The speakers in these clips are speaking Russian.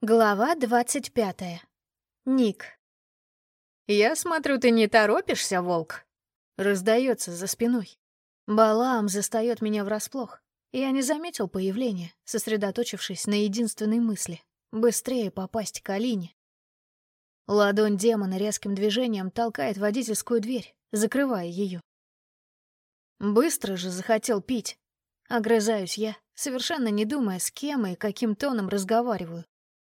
Глава двадцать пятая. Ник. «Я смотрю, ты не торопишься, волк?» Раздается за спиной. Балаам застает меня врасплох. Я не заметил появления, сосредоточившись на единственной мысли — быстрее попасть к Алине. Ладонь демона резким движением толкает водительскую дверь, закрывая ее. Быстро же захотел пить. Огрызаюсь я, совершенно не думая, с кем и каким тоном разговариваю.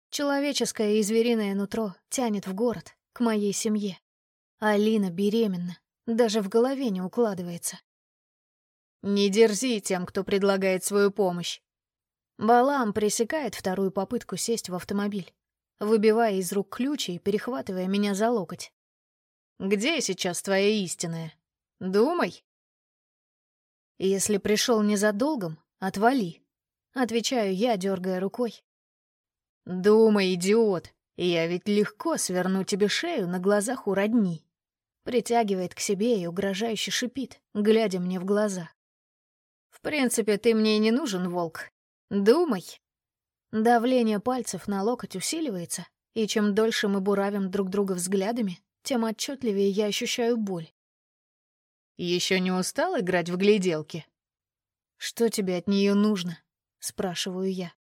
Человеческое и звериное нутро тянет в город, к моей семье. Алина беременна, даже в голове не укладывается. «Не дерзи тем, кто предлагает свою помощь». Балам пресекает вторую попытку сесть в автомобиль, выбивая из рук ключи и перехватывая меня за локоть. «Где сейчас твоя истинная? Думай». «Если пришел не за долгом, отвали», — отвечаю я, дергая рукой, «Думай, идиот, я ведь легко сверну тебе шею на глазах у родни». Притягивает к себе и угрожающе шипит, глядя мне в глаза. «В принципе, ты мне не нужен, волк. Думай». Давление пальцев на локоть усиливается, и чем дольше мы буравим друг друга взглядами, тем отчетливее я ощущаю боль. Еще не устал играть в гляделки? «Что тебе от нее нужно?» — спрашиваю я.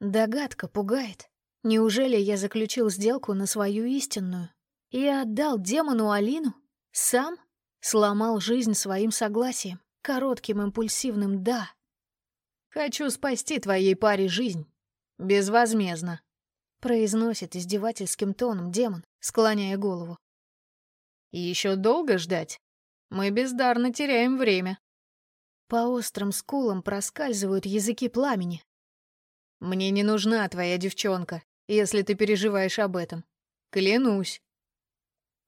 Догадка пугает. Неужели я заключил сделку на свою истинную? И отдал демону Алину? Сам? Сломал жизнь своим согласием, коротким импульсивным «да». «Хочу спасти твоей паре жизнь. Безвозмездно», — произносит издевательским тоном демон, склоняя голову. «Еще долго ждать? Мы бездарно теряем время». По острым скулам проскальзывают языки пламени, мне не нужна твоя девчонка, если ты переживаешь об этом. Клянусь.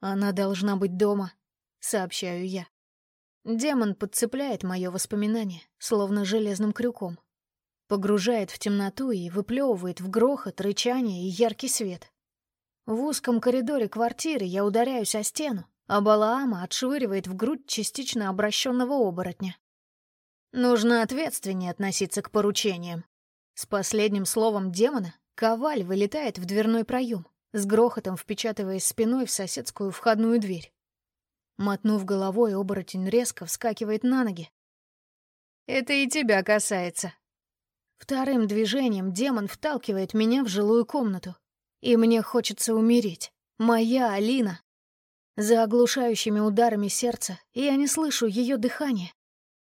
Она должна быть дома, сообщаю я. Демон подцепляет мое воспоминание, словно железным крюком. Погружает в темноту и выплевывает в грохот, рычание и яркий свет. В узком коридоре квартиры я ударяюсь о стену, а Балаама отшвыривает в грудь частично обращенного оборотня. Нужно ответственнее относиться к поручениям. С последним словом демона коваль вылетает в дверной проем, с грохотом впечатываясь спиной в соседскую входную дверь. Мотнув головой, оборотень резко вскакивает на ноги. «Это и тебя касается». Вторым движением демон вталкивает меня в жилую комнату. И мне хочется умереть. Моя Алина. За оглушающими ударами сердца я не слышу ее дыхания.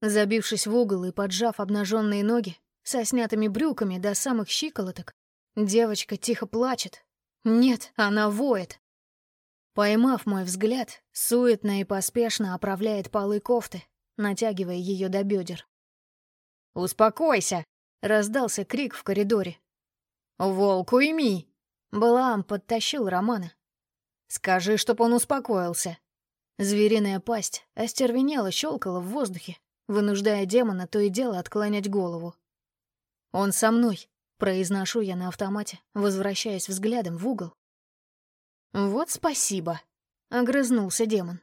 Забившись в угол и поджав обнаженные ноги, со снятыми брюками до самых щиколоток. Девочка тихо плачет. Нет, она воет. Поймав мой взгляд, суетно и поспешно оправляет полы кофты, натягивая ее до бедер. «Успокойся!» — раздался крик в коридоре. «Волк, уйми!» — Балаам подтащил Романа. «Скажи, чтоб он успокоился». Звериная пасть остервенела, щелкала в воздухе, вынуждая демона то и дело отклонять голову. «Он со мной», — произношу я на автомате, возвращаясь взглядом в угол. «Вот спасибо», — огрызнулся демон.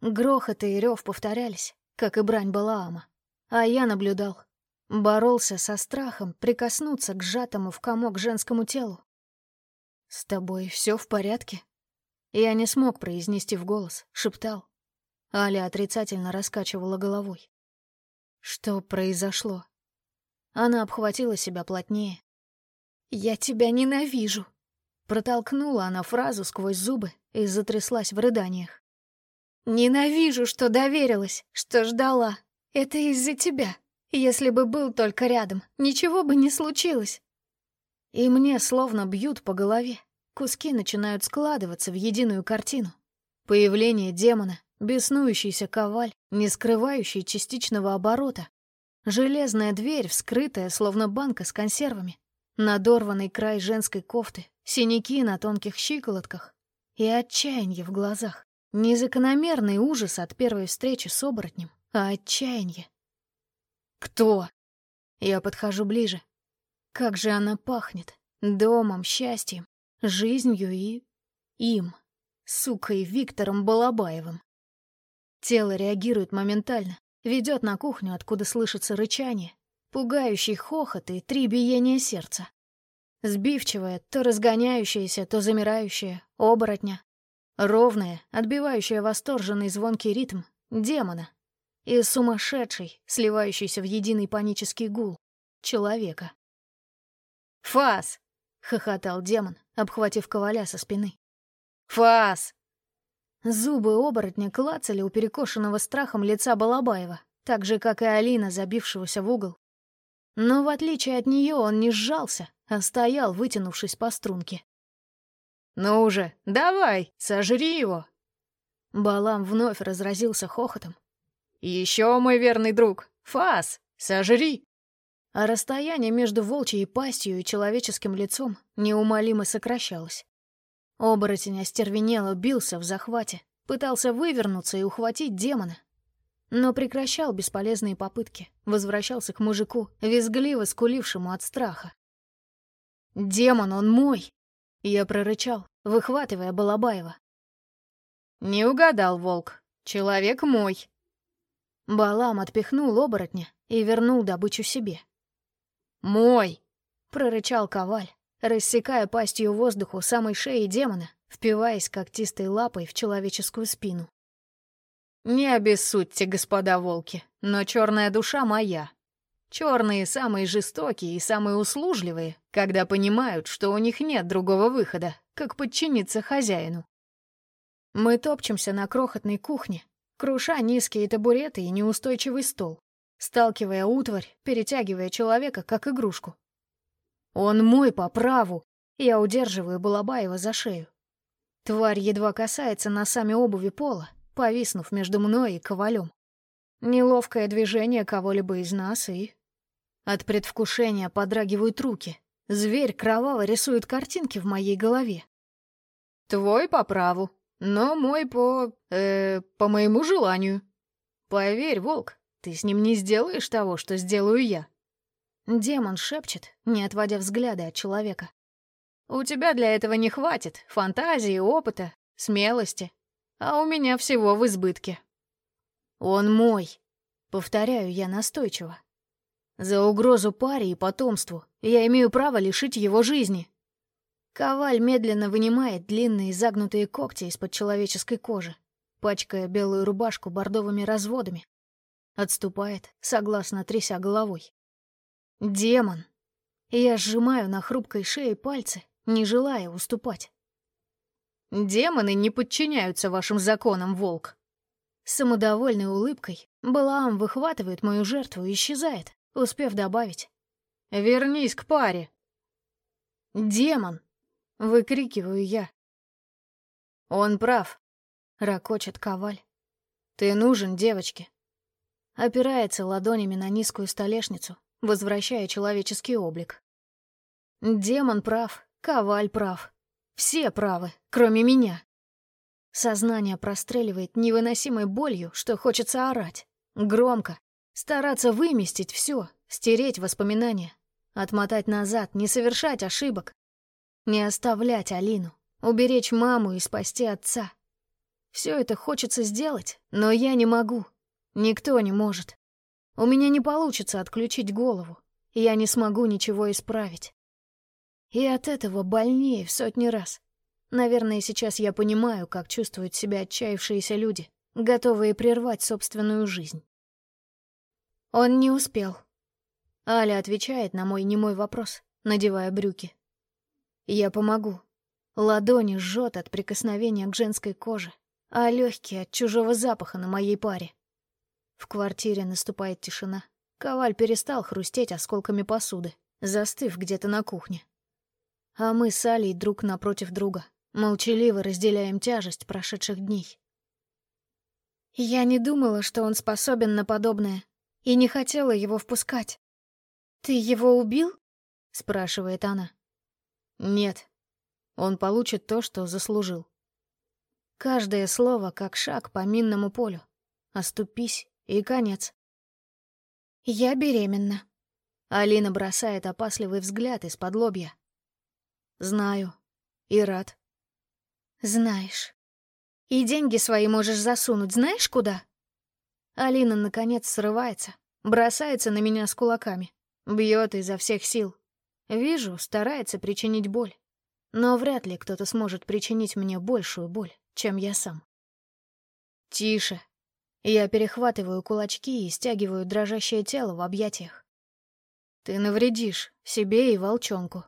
Грохот и рев повторялись, как и брань Балаама. А я наблюдал. Боролся со страхом прикоснуться к сжатому в комок женскому телу. «С тобой все в порядке?» Я не смог произнести в голос, шептал. Аля отрицательно раскачивала головой. «Что произошло?» Она обхватила себя плотнее. «Я тебя ненавижу!» Протолкнула она фразу сквозь зубы и затряслась в рыданиях. «Ненавижу, что доверилась, что ждала. Это из-за тебя. Если бы был только рядом, ничего бы не случилось». И мне словно бьют по голове. Куски начинают складываться в единую картину. Появление демона, беснующийся коваль, не скрывающий частичного оборота, Железная дверь, вскрытая, словно банка с консервами. Надорванный край женской кофты, синяки на тонких щиколотках и отчаяние в глазах. Незакономерный ужас от первой встречи с оборотнем, а отчаяние. «Кто?» Я подхожу ближе. Как же она пахнет. Домом, счастьем, жизнью и... им. Сукой Виктором Балабаевым. Тело реагирует моментально, Ведет на кухню, откуда слышится рычание, пугающий хохот и три биения сердца. Сбивчивая, то разгоняющаяся, то замирающая, оборотня. Ровная, отбивающая восторженный звонкий ритм демона. И сумасшедший, сливающийся в единый панический гул человека. «Фас!» — хохотал демон, обхватив коваля со спины. «Фас!» Зубы оборотня клацали у перекошенного страхом лица Балабаева, так же, как и Алина, забившегося в угол. Но в отличие от нее он не сжался, а стоял, вытянувшись по струнке. «Ну уже, давай, сожри его!» Балам вновь разразился хохотом. «Еще, мой верный друг, Фас, сожри!» А расстояние между волчьей пастью и человеческим лицом неумолимо сокращалось. Оборотень остервенело бился в захвате, пытался вывернуться и ухватить демона. Но прекращал бесполезные попытки, возвращался к мужику, визгливо скулившему от страха. «Демон, он мой!» Я прорычал, выхватывая Балабаева. «Не угадал, волк. Человек мой». Балам отпихнул оборотня и вернул добычу себе. «Мой!» — прорычал коваль, рассекая пастью воздуху самой шеи демона, впиваясь когтистой лапой в человеческую спину. «Не обессудьте, господа волки, но черная душа моя. Черные самые жестокие и самые услужливые, когда понимают, что у них нет другого выхода, как подчиниться хозяину. Мы топчемся на крохотной кухне, круша низкие табуреты и неустойчивый стол сталкивая утварь, перетягивая человека как игрушку. Он мой по праву. Я удерживаю Балабаева за шею. Тварь едва касается носами обуви пола, повиснув между мной и ковалем. Неловкое движение кого-либо из нас и... От предвкушения подрагивают руки. Зверь кроваво рисует картинки в моей голове. Твой по праву, но мой по... э... по моему желанию. Поверь, волк, ты с ним не сделаешь того, что сделаю я. Демон шепчет, не отводя взгляда от человека. У тебя для этого не хватит фантазии, опыта, смелости. А у меня всего в избытке. Он мой, повторяю я настойчиво. За угрозу паре и потомству я имею право лишить его жизни. Коваль медленно вынимает длинные загнутые когти из-под человеческой кожи, пачкая белую рубашку бордовыми разводами. Отступает, согласно тряся головой. Демон. Я сжимаю на хрупкой шее пальцы, не желая уступать. Демоны не подчиняются вашим законам, волк. самодовольной улыбкой Балаам выхватывает мою жертву и исчезает, успев добавить. «Вернись к паре!» «Демон!» — выкрикиваю я. «Он прав», — ракочет Коваль. «Ты нужен девочке опирается ладонями на низкую столешницу, возвращая человеческий облик. Демон прав, Коваль прав. Все правы, кроме меня. Сознание простреливает невыносимой болью, что хочется орать. Громко. Стараться выместить все, стереть воспоминания. Отмотать назад, не совершать ошибок. Не оставлять Алину. Уберечь маму и спасти отца. Все это хочется сделать, но я не могу. Никто не может. У меня не получится отключить голову. Я не смогу ничего исправить. И от этого больнее в сотни раз. Наверное, сейчас я понимаю, как чувствуют себя отчаявшиеся люди, готовые прервать собственную жизнь. Он не успел. Аля отвечает на мой немой вопрос, надевая брюки. Я помогу. Ладони жжет от прикосновения к женской коже, а легкие от чужого запаха на моей паре. В квартире наступает тишина. Коваль перестал хрустеть осколками посуды, застыв где-то на кухне. А мы с Алей друг напротив друга, молчаливо разделяем тяжесть прошедших дней. Я не думала, что он способен на подобное, и не хотела его впускать. «Ты его убил?» — спрашивает она. «Нет. Он получит то, что заслужил». Каждое слово как шаг по минному полю. Оступись, и конец. Я беременна. Алина бросает опасливый взгляд из-под лобья. Знаю. И рад. Знаешь. И деньги свои можешь засунуть знаешь куда? Алина, наконец, срывается, бросается на меня с кулаками, бьет изо всех сил. Вижу, старается причинить боль. Но вряд ли кто-то сможет причинить мне большую боль, чем я сам. Тише. Я перехватываю кулачки и стягиваю дрожащее тело в объятиях. Ты навредишь себе и волчонку.